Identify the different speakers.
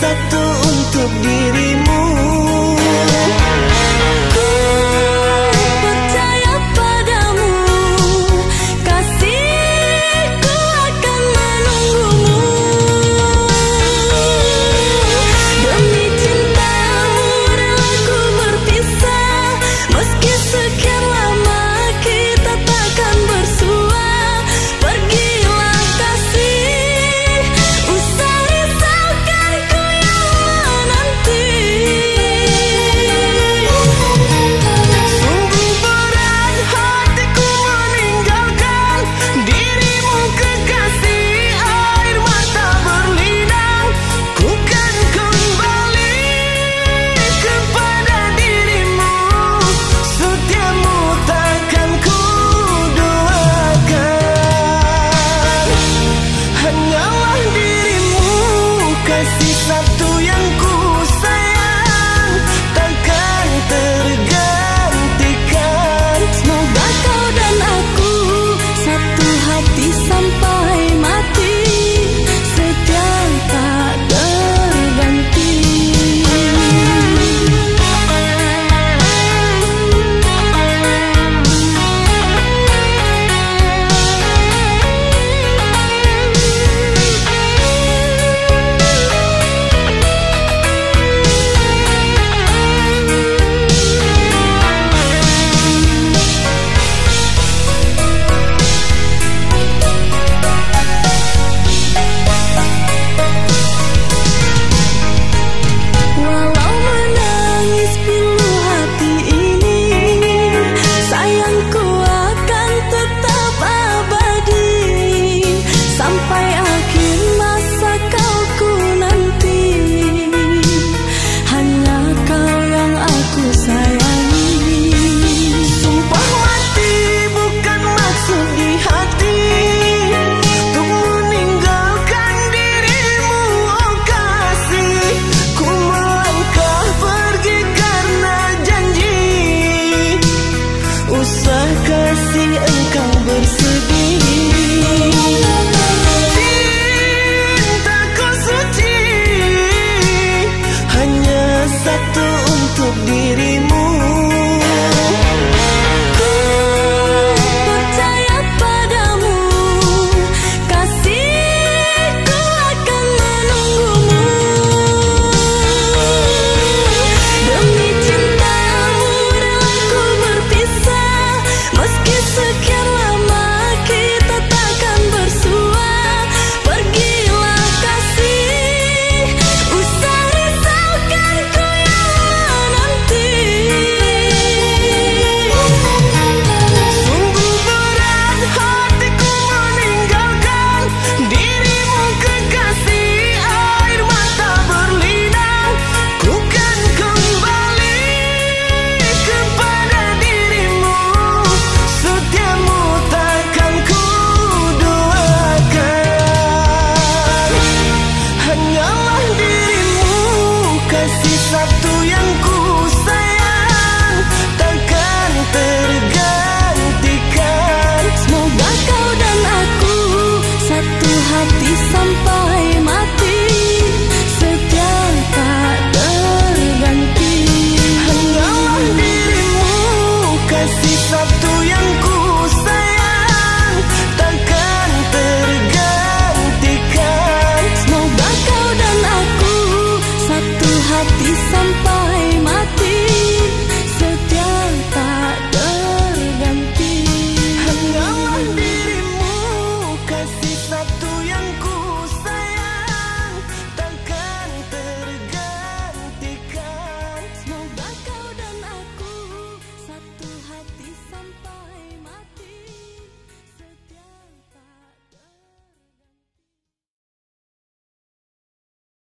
Speaker 1: satu untuk diri. satu untuk diri